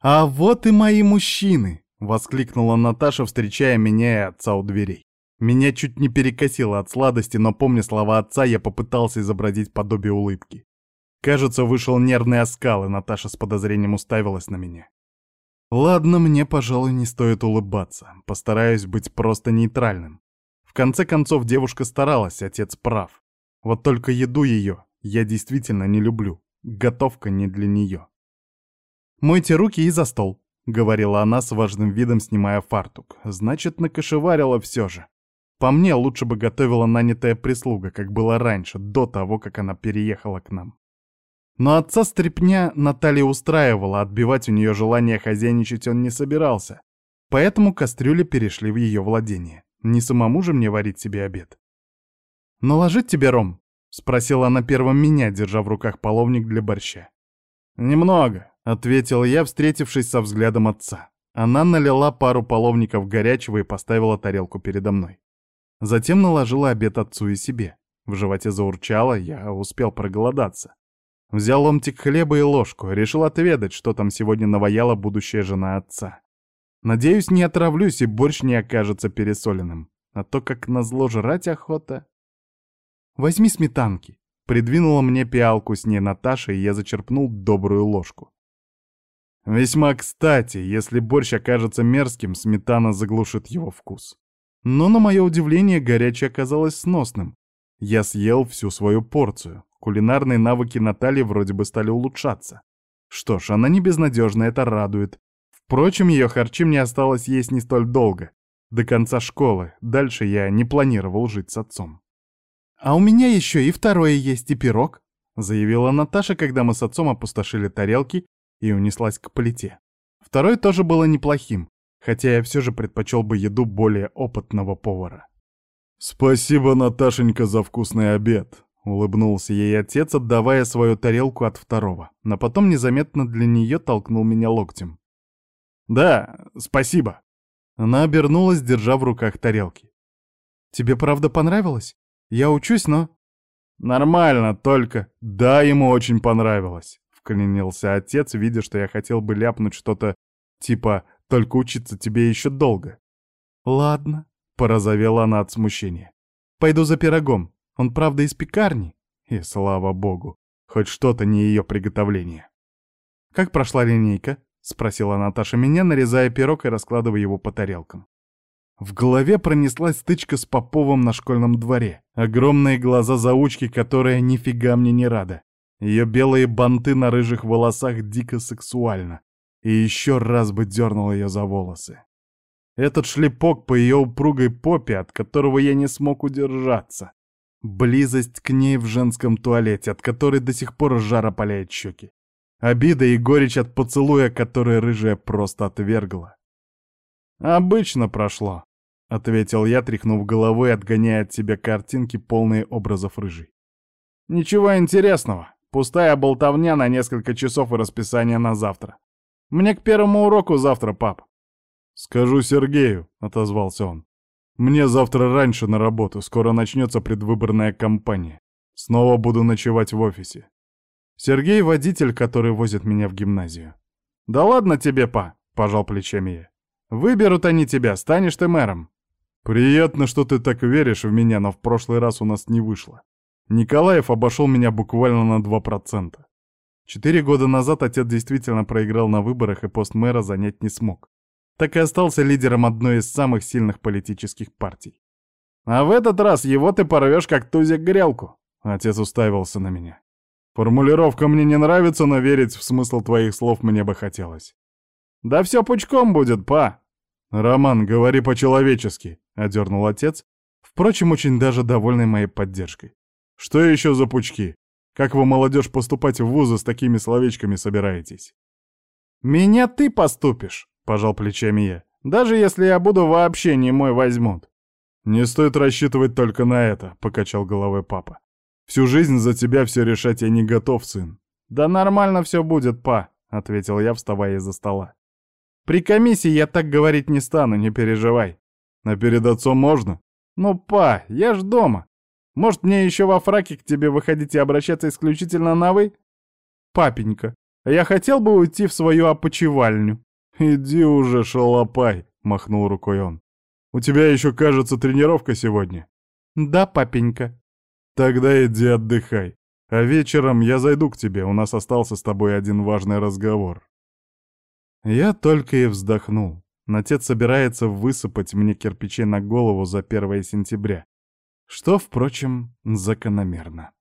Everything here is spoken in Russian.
«А вот и мои мужчины!» — воскликнула Наташа, встречая меня и отца у дверей. Меня чуть не перекосило от сладости, но, помня слова отца, я попытался изобразить подобие улыбки. Кажется, вышел нервный оскал, и Наташа с подозрением уставилась на меня. Ладно, мне, пожалуй, не стоит улыбаться. Постараюсь быть просто нейтральным. В конце концов, девушка старалась, отец прав. Вот только еду ее я действительно не люблю. Готовка не для нее. «Мойте руки и за стол», — говорила она с важным видом, снимая фартук. «Значит, накошеварила все же. По мне, лучше бы готовила нанятая прислуга, как было раньше, до того, как она переехала к нам. Но отца стрепня Наталья устраивала, отбивать у нее желание хозяйничать он не собирался. Поэтому кастрюли перешли в ее владение. Не самому же мне варить себе обед. «Наложить тебе ром?» — спросила она первым меня, держа в руках половник для борща. «Немного», — ответил я, встретившись со взглядом отца. Она налила пару половников горячего и поставила тарелку передо мной. Затем наложила обед отцу и себе. В животе заурчало, я успел проголодаться. Взял ломтик хлеба и ложку, решил отведать, что там сегодня наваяла будущая жена отца. Надеюсь, не отравлюсь и борщ не окажется пересоленным. А то как назло жрать охота. Возьми сметанки. Придвинула мне пиалку с ней Наташа, и я зачерпнул добрую ложку. Весьма кстати, если борщ окажется мерзким, сметана заглушит его вкус. Но, на мое удивление, горячее оказалось сносным. Я съел всю свою порцию. Кулинарные навыки Натальи вроде бы стали улучшаться. Что ж, она не безнадежна, это радует. Впрочем, ее харчи мне осталось есть не столь долго. До конца школы. Дальше я не планировал жить с отцом. «А у меня еще и второе есть, и пирог», — заявила Наташа, когда мы с отцом опустошили тарелки и унеслась к плите. Второе тоже было неплохим, хотя я все же предпочел бы еду более опытного повара. «Спасибо, Наташенька, за вкусный обед», — улыбнулся ей отец, отдавая свою тарелку от второго, но потом незаметно для нее толкнул меня локтем. «Да, спасибо». Она обернулась, держа в руках тарелки. «Тебе правда понравилось? Я учусь, но...» «Нормально, только...» «Да, ему очень понравилось», — вклинился отец, видя, что я хотел бы ляпнуть что-то типа «только учиться тебе еще долго». «Ладно», Порозовела она от смущения. «Пойду за пирогом. Он, правда, из пекарни?» И слава богу, хоть что-то не ее приготовление. «Как прошла линейка?» — спросила Наташа меня, нарезая пирог и раскладывая его по тарелкам. В голове пронеслась стычка с Поповым на школьном дворе. Огромные глаза заучки, которая нифига мне не рада. Ее белые банты на рыжих волосах дико сексуально. И еще раз бы дернул ее за волосы. Этот шлепок по ее упругой попе, от которого я не смог удержаться. Близость к ней в женском туалете, от которой до сих пор жар опаляет щеки. Обида и горечь от поцелуя, который рыжая просто отвергла. «Обычно прошло», — ответил я, тряхнув головой, отгоняя от себя картинки, полные образов рыжей. «Ничего интересного. Пустая болтовня на несколько часов и расписание на завтра. Мне к первому уроку завтра, пап. «Скажу Сергею», — отозвался он. «Мне завтра раньше на работу, скоро начнется предвыборная кампания. Снова буду ночевать в офисе». Сергей — водитель, который возит меня в гимназию. «Да ладно тебе, па», — пожал плечами я. «Выберут они тебя, станешь ты мэром». «Приятно, что ты так веришь в меня, но в прошлый раз у нас не вышло. Николаев обошел меня буквально на 2%. Четыре года назад отец действительно проиграл на выборах и пост мэра занять не смог так и остался лидером одной из самых сильных политических партий. А в этот раз его ты порвешь как тузик грелку. Отец уставился на меня. Формулировка мне не нравится, но верить в смысл твоих слов мне бы хотелось. Да все пучком будет, па. Роман, говори по-человечески, одернул отец, впрочем, очень даже довольный моей поддержкой. Что еще за пучки? Как вы, молодежь, поступать в вузы с такими словечками собираетесь? Меня ты поступишь, пожал плечами я. «Даже если я буду вообще не мой возьмут». «Не стоит рассчитывать только на это», — покачал головой папа. «Всю жизнь за тебя все решать я не готов, сын». «Да нормально все будет, па», — ответил я, вставая из-за стола. «При комиссии я так говорить не стану, не переживай». «А перед отцом можно?» «Ну, па, я ж дома. Может, мне еще во фраке к тебе выходить и обращаться исключительно на «вы»?» «Папенька, Я хотел бы уйти в свою опочивальню». «Иди уже, шалопай», — махнул рукой он. «У тебя еще, кажется, тренировка сегодня». «Да, папенька». «Тогда иди отдыхай. А вечером я зайду к тебе, у нас остался с тобой один важный разговор». Я только и вздохнул. Отец собирается высыпать мне кирпичи на голову за 1 сентября, что, впрочем, закономерно.